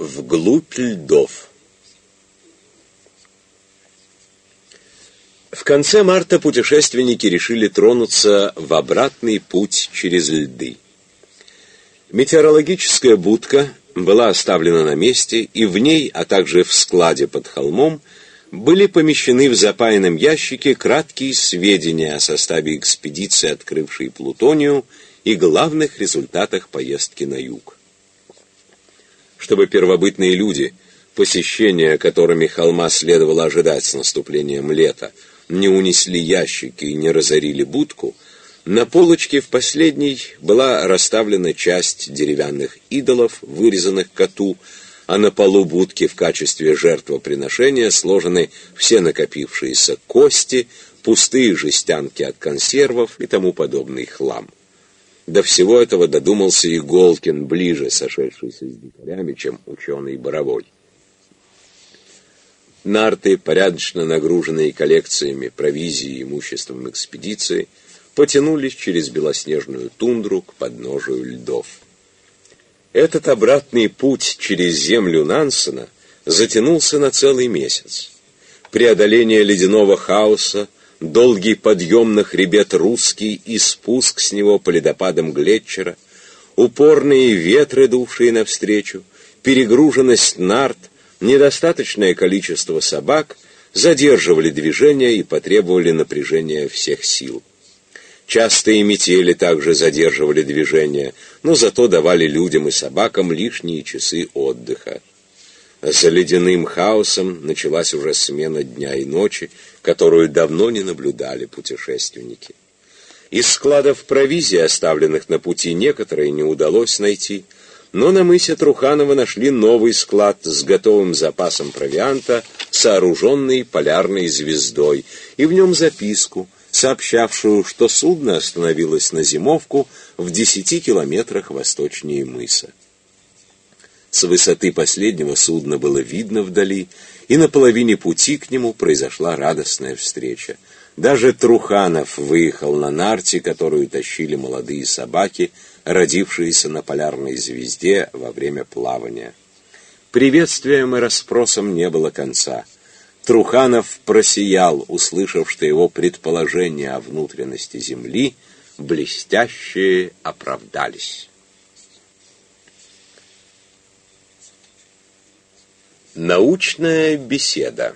Вглубь льдов. В конце марта путешественники решили тронуться в обратный путь через льды. Метеорологическая будка была оставлена на месте, и в ней, а также в складе под холмом, были помещены в запаянном ящике краткие сведения о составе экспедиции, открывшей Плутонию, и главных результатах поездки на юг. Чтобы первобытные люди, посещения которыми холма следовало ожидать с наступлением лета, не унесли ящики и не разорили будку, на полочке в последней была расставлена часть деревянных идолов, вырезанных коту, а на полу будки в качестве жертвоприношения сложены все накопившиеся кости, пустые жестянки от консервов и тому подобный хлам. До всего этого додумался Иголкин, ближе сошедшийся с дикарями, чем ученый Боровой. Нарты, порядочно нагруженные коллекциями провизии и имуществом экспедиции, потянулись через белоснежную тундру к подножию льдов. Этот обратный путь через землю Нансена затянулся на целый месяц. Преодоление ледяного хаоса, долгий подъем на хребет русский и спуск с него по ледопадам Глетчера, упорные ветры, дувшие навстречу, перегруженность нарт, недостаточное количество собак задерживали движение и потребовали напряжения всех сил. Частые метели также задерживали движение, но зато давали людям и собакам лишние часы отдыха. За ледяным хаосом началась уже смена дня и ночи, которую давно не наблюдали путешественники. Из складов провизии, оставленных на пути, некоторые не удалось найти – но на мысе Труханова нашли новый склад с готовым запасом провианта, сооруженный полярной звездой, и в нем записку, сообщавшую, что судно остановилось на зимовку в десяти километрах восточнее мыса. С высоты последнего судна было видно вдали, и на половине пути к нему произошла радостная встреча. Даже Труханов выехал на нарте, которую тащили молодые собаки, родившиеся на полярной звезде во время плавания. Приветствием и расспросам не было конца. Труханов просиял, услышав, что его предположения о внутренности Земли блестяще оправдались. Научная беседа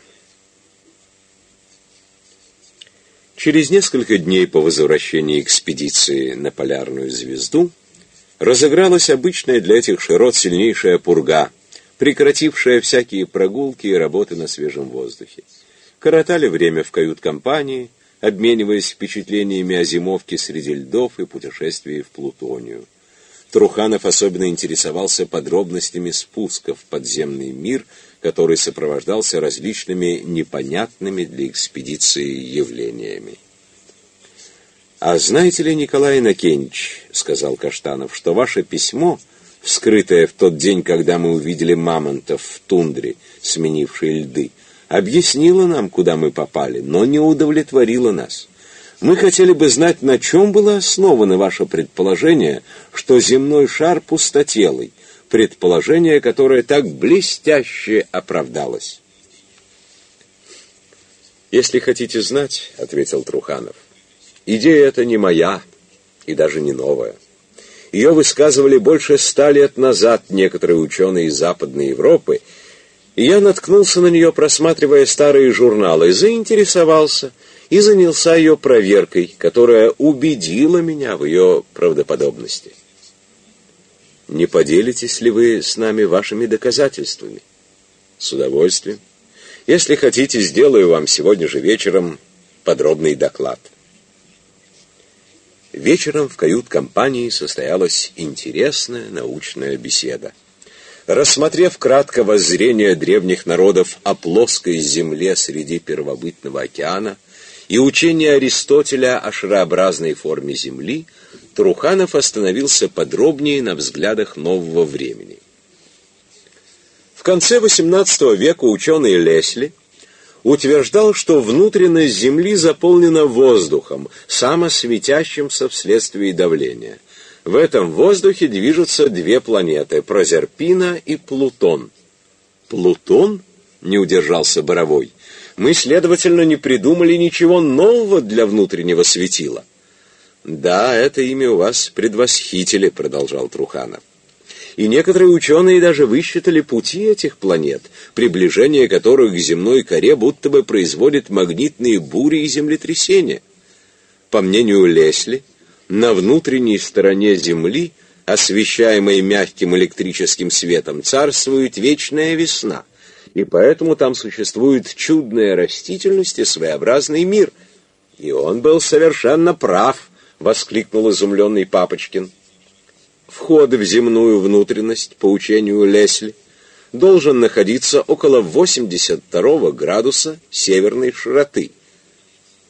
Через несколько дней по возвращении экспедиции на полярную звезду разыгралась обычная для этих широт сильнейшая пурга, прекратившая всякие прогулки и работы на свежем воздухе. Коротали время в кают-компании, обмениваясь впечатлениями о зимовке среди льдов и путешествии в Плутонию. Труханов особенно интересовался подробностями спуска в подземный мир, который сопровождался различными непонятными для экспедиции явлениями. «А знаете ли, Николай Иннокенич, — сказал Каштанов, — что ваше письмо, вскрытое в тот день, когда мы увидели мамонтов в тундре, сменившие льды, объяснило нам, куда мы попали, но не удовлетворило нас». Мы хотели бы знать, на чем было основано ваше предположение, что земной шар пустотелый, предположение, которое так блестяще оправдалось. «Если хотите знать, — ответил Труханов, — идея эта не моя и даже не новая. Ее высказывали больше ста лет назад некоторые ученые из Западной Европы, и я наткнулся на нее, просматривая старые журналы, заинтересовался — и занялся ее проверкой, которая убедила меня в ее правдоподобности. Не поделитесь ли вы с нами вашими доказательствами? С удовольствием. Если хотите, сделаю вам сегодня же вечером подробный доклад. Вечером в кают-компании состоялась интересная научная беседа. Рассмотрев кратко воззрение древних народов о плоской земле среди первобытного океана, и учение Аристотеля о шарообразной форме Земли, Труханов остановился подробнее на взглядах нового времени. В конце XVIII века ученый Лесли утверждал, что внутренность Земли заполнена воздухом, самосветящимся вследствие давления. В этом воздухе движутся две планеты – Прозерпина и Плутон. Плутон? Не удержался Боровой. Мы, следовательно, не придумали ничего нового для внутреннего светила. Да, это имя у вас предвосхитили, продолжал Труханов. И некоторые ученые даже высчитали пути этих планет, приближение которых к земной коре будто бы производит магнитные бури и землетрясения. По мнению Лесли, на внутренней стороне Земли, освещаемой мягким электрическим светом, царствует вечная весна, и поэтому там существует чудная растительность и своеобразный мир. И он был совершенно прав, воскликнул изумленный Папочкин. Вход в земную внутренность, по учению Лесли, должен находиться около 82 градуса северной широты.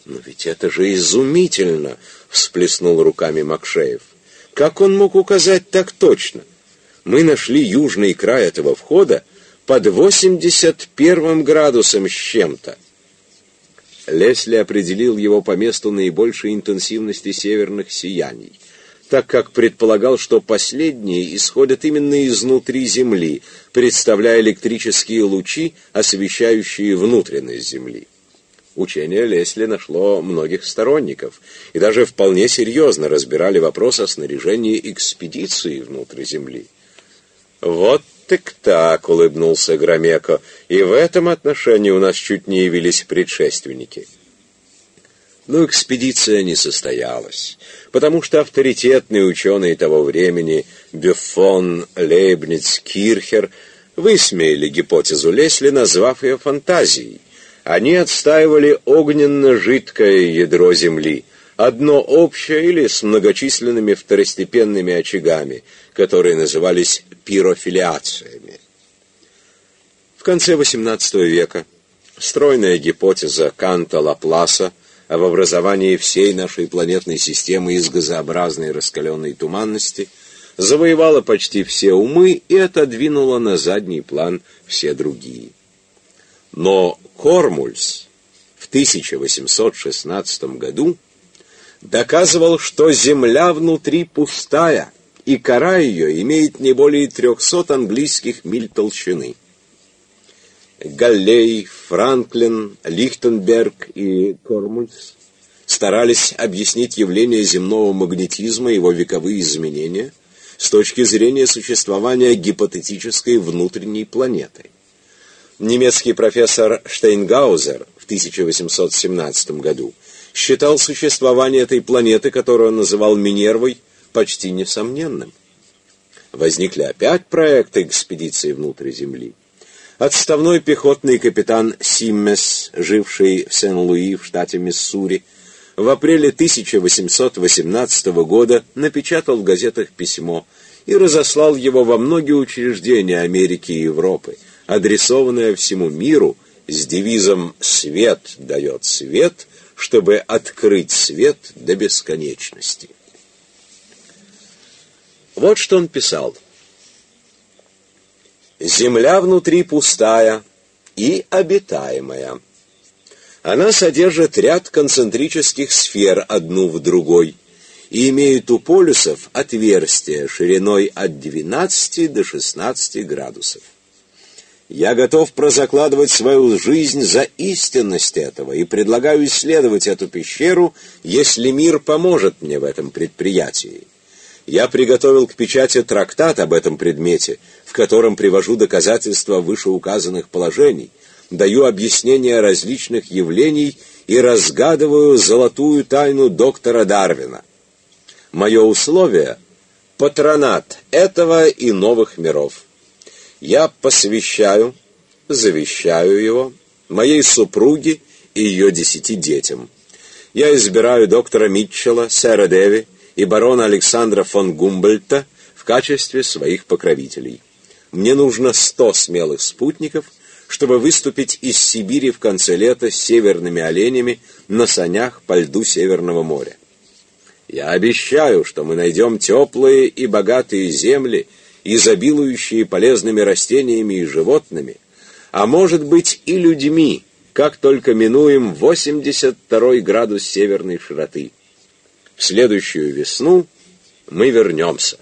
«Но ведь это же изумительно!» — всплеснул руками Макшеев. «Как он мог указать так точно? Мы нашли южный край этого входа под 81 градусом с чем-то». Лесли определил его по месту наибольшей интенсивности северных сияний так как предполагал, что последние исходят именно изнутри Земли, представляя электрические лучи, освещающие внутренность Земли. Учение Лесли нашло многих сторонников и даже вполне серьезно разбирали вопрос о снаряжении экспедиции внутрь Земли. «Вот так так», — улыбнулся Громеко, — «и в этом отношении у нас чуть не явились предшественники». Но экспедиция не состоялась, потому что авторитетные ученые того времени Бюффон, Лейбниц, Кирхер высмеяли гипотезу Лесли, назвав ее фантазией. Они отстаивали огненно-жидкое ядро Земли, одно общее или с многочисленными второстепенными очагами, которые назывались пирофилиациями. В конце XVIII века стройная гипотеза Канта-Лапласа – об образовании всей нашей планетной системы из газообразной раскаленной туманности, завоевала почти все умы и отодвинула на задний план все другие. Но Кормульс в 1816 году доказывал, что Земля внутри пустая, и кора ее имеет не более 300 английских миль толщины. Галлей, Франклин, Лихтенберг и Кормульс старались объяснить явление земного магнетизма и его вековые изменения с точки зрения существования гипотетической внутренней планеты. Немецкий профессор Штейнгаузер в 1817 году считал существование этой планеты, которую он называл Минервой, почти несомненным. Возникли опять проекты экспедиции внутрь Земли. Отставной пехотный капитан Симмес, живший в Сен-Луи в штате Миссури, в апреле 1818 года напечатал в газетах письмо и разослал его во многие учреждения Америки и Европы, адресованное всему миру с девизом «Свет дает свет», чтобы открыть свет до бесконечности. Вот что он писал. Земля внутри пустая и обитаемая. Она содержит ряд концентрических сфер одну в другой и имеет у полюсов отверстия шириной от 12 до 16 градусов. Я готов прозакладывать свою жизнь за истинность этого и предлагаю исследовать эту пещеру, если мир поможет мне в этом предприятии. Я приготовил к печати трактат об этом предмете, в котором привожу доказательства вышеуказанных положений, даю объяснения различных явлений и разгадываю золотую тайну доктора Дарвина. Мое условие — патронат этого и новых миров. Я посвящаю, завещаю его моей супруге и ее десяти детям. Я избираю доктора Митчелла, сэра Деви, и барона Александра фон Гумбольта в качестве своих покровителей. Мне нужно сто смелых спутников, чтобы выступить из Сибири в конце лета с северными оленями на санях по льду Северного моря. Я обещаю, что мы найдем теплые и богатые земли, изобилующие полезными растениями и животными, а может быть и людьми, как только минуем 82 градус северной широты. В следующую весну Мы вернемся.